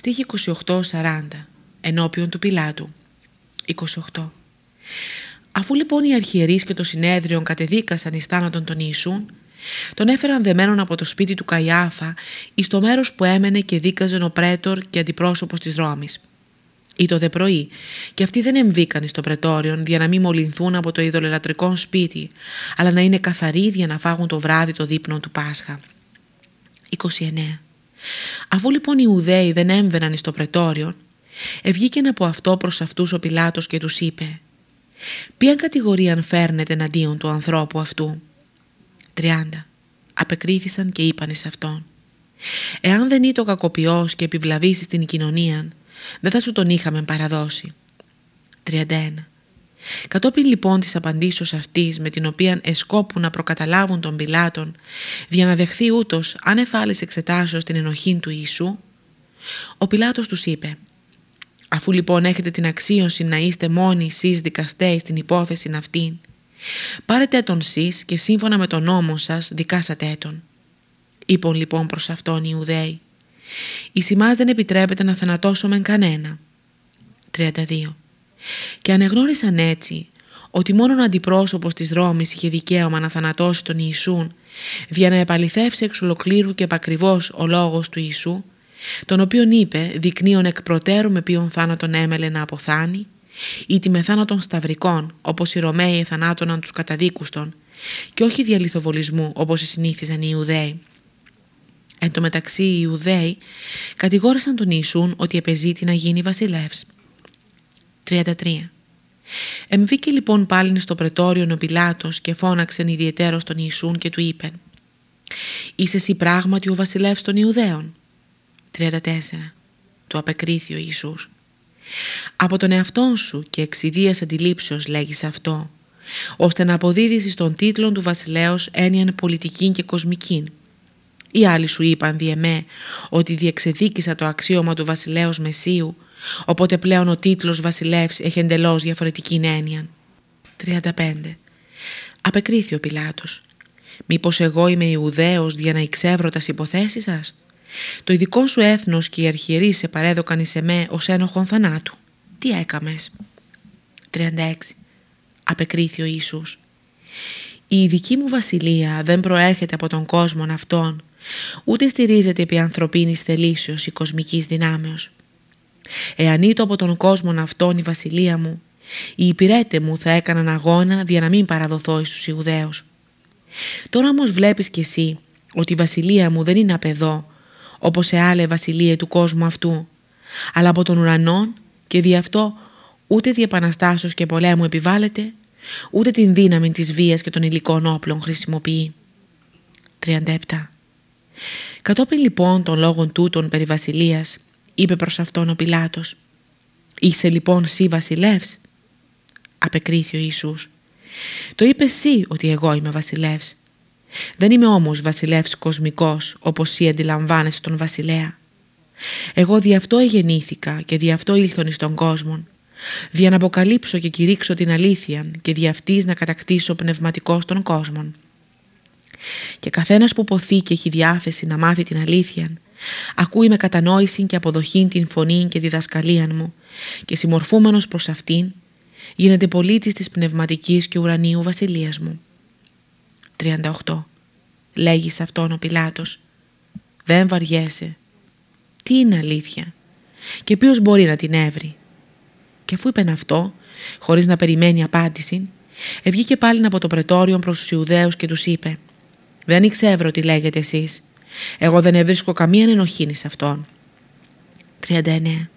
Στίχη 28-40 Ενώπιον του Πιλάτου 28 Αφού λοιπόν οι αρχιερείς και το συνέδριο κατεδίκασαν εις θάνατον τον Ιησούν, τον έφεραν δεμένον από το σπίτι του Καϊάφα εις το μέρος που έμενε και δίκαζε ο πρέτορ και αντιπρόσωπος της Ρώμης. Ή δε πρωί, και αυτοί δεν εμβήκαν στο πρετόριον για να μην μολυνθούν από το ειδωλελατρικό σπίτι, αλλά να είναι καθαροί για να φάγουν το βράδυ το δείπνο του Πάσχα. 29. Αφού λοιπόν οι Ιουδαίοι δεν έμβαιναν στο πρετόριον, ευγήκεν από αυτό προς αυτούς ο Πιλάτος και τους είπε «Ποια κατηγορία φέρνετε εναντίον του ανθρώπου αυτού» 30. Απεκρίθησαν και είπαν εις αυτόν «Εάν δεν ήταν κακοποιός και επιβλαβήσει στην κοινωνία, δεν θα σου τον είχαμε παραδώσει». 31. Κατόπιν λοιπόν της απαντήσεως αυτής με την οποία εσκόπουν να προκαταλάβουν τον Πιλάτων για να δεχθεί ούτως αν εφάλεις εξετάσεως την ενοχή του Ιησού, ο Πιλάτος τους είπε «Αφού λοιπόν έχετε την αξίωση να είστε μόνοι εσείς δικαστές στην υπόθεση αυτήν, πάρετε τον σεις και σύμφωνα με τον νόμο σας δικάσατε τον». Είπαν λοιπόν προς αυτόν οι Ιουδαίοι «Εις εμάς δεν επιτρέπεται να θανατώσουμε κανένα». 32. Και ανεγνώρισαν έτσι ότι μόνον ο αντιπρόσωπος της Ρώμης είχε δικαίωμα να θανατώσει τον Ιησούν για να επαληθεύσει εξ ολοκλήρου και επακριβώς ο λόγος του Ιησού τον οποίον είπε δεικνύον εκ προτέρου με ποιον θάνατον έμελε να αποθάνει ή τη με θάνατον σταυρικών όπως οι Ρωμαίοι εθανάτωναν τους καταδίκους των και όχι διαλυθοβολισμού όπως συνήθιζαν οι Ιουδαίοι. Εν τω μεταξύ οι Ιουδαίοι κατηγόρησαν τον Ιησούν ότι επεζήτη να γίνει βασιλεύς. 33. Εμβήκε λοιπόν πάλι στο πρετόριο ο Πιλάτος και φώναξεν ιδιαιτέρως τον Ιησούν και του είπεν «Είσαι εσύ πράγματι ο βασιλεύς των Ιουδαίων» 34. Του απεκρίθη ο Ιησούς «Από τον εαυτό σου και εξιδίας αντιλήψεως λέγεις αυτό, ώστε να αποδίδεις τον τίτλο του βασιλέως έννοιαν πολιτική και κοσμική. Οι άλλοι σου είπαν διεμέ ότι διεξεδίκησα το αξίωμα του βασιλέως Μεσίου Οπότε πλέον ο τίτλος βασιλεύς έχει εντελώς διαφορετική έννοια. 35. Απεκρίθη ο Πιλάτος. Μήπως εγώ είμαι Ιουδαίος για να εξεύρω τας υποθέσεις σας; Το ειδικό σου έθνος και οι αρχιερείς σε παρέδωκαν εις εμέ ως ένοχον θανάτου. Τι έκαμες; 36. Απεκρίθη ο Ιησούς. Η ειδική μου βασιλεία δεν προέρχεται από τον κόσμο αυτόν, ούτε στηρίζεται επί ανθρωπίνης θελήσεως ή κοσμικής δυνάμεως. Εάν ήτο από τον κόσμο αυτόν η βασιλεία μου, οι υπηρέτε μου θα έκαναν αγώνα για να μην παραδοθώ εις τους Ιουδαίους. Τώρα όμως βλέπεις κι εσύ ότι η βασιλεία μου δεν είναι απεδό, όπως σε άλλη βασιλεία του κόσμου αυτού, αλλά από τον ουρανό και δι' αυτό ούτε διεπαναστάσεως και πολέμου επιβάλλεται, ούτε την δύναμη της βίας και των υλικών όπλων χρησιμοποιεί. 37. Κατόπιν λοιπόν των λόγων τούτων περί βασιλείας, είπε προς αυτόν ο Πιλάτος. «Είσαι λοιπόν σύ βασιλεύς» απεκρίθη ο Ιησούς. «Το είπε εσύ ότι εγώ είμαι βασιλεύς. Δεν είμαι όμως βασιλεύς κοσμικός όπως εσύ αντιλαμβάνεσαι τον βασιλέα. Εγώ δι' αυτό εγεννήθηκα και δι' αυτό ήλθον εις τον κόσμο δια να αποκαλύψω και κηρύξω την αλήθεια και δι' αυτής να κατακτήσω πνευματικός των κόσμων. Και καθένας που ποθεί και έχει διάθεση να μάθει την αλήθεια Ακούει με κατανόηση και αποδοχή την φωνή και διδασκαλία μου και συμμορφούμενος προς αυτήν γίνεται πολίτης της πνευματικής και ουρανίου βασιλείας μου. 38. Λέγει σε αυτόν ο Πιλάτος «Δεν βαριέσαι. Τι είναι αλήθεια; Και ποιος μπορεί να την έβρει». Και αφού είπε αυτό, χωρίς να περιμένει απάντηση, ευγήκε πάλι από το πρετόριο προς τους Ιουδαίους και τους είπε «Δεν ήξερα τι λέγετε εσείς εγώ δεν βρίσκω καμία ενοχήνη σε αυτόν. 39.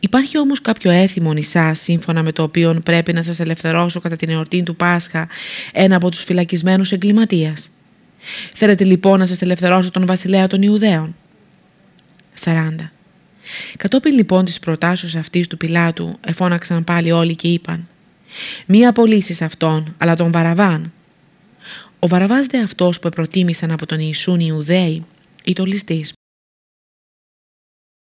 Υπάρχει όμως κάποιο έθιμο νησά σύμφωνα με το οποίο πρέπει να σας ελευθερώσω κατά την εορτή του Πάσχα ένα από τους φυλακισμένους εγκληματίας. Θέλετε λοιπόν να σας ελευθερώσω τον βασιλέα των Ιουδαίων. 40. Κατόπιν λοιπόν της προτάσεως αυτής του Πιλάτου εφώναξαν πάλι όλοι και είπαν «Μη απολύσεις αυτόν, αλλά τον Βαραβάν». Ο Βαραβάς δε αυτός που προτίμησαν από τον Ιησούν οι Ιουδαίοι ή το ληστής.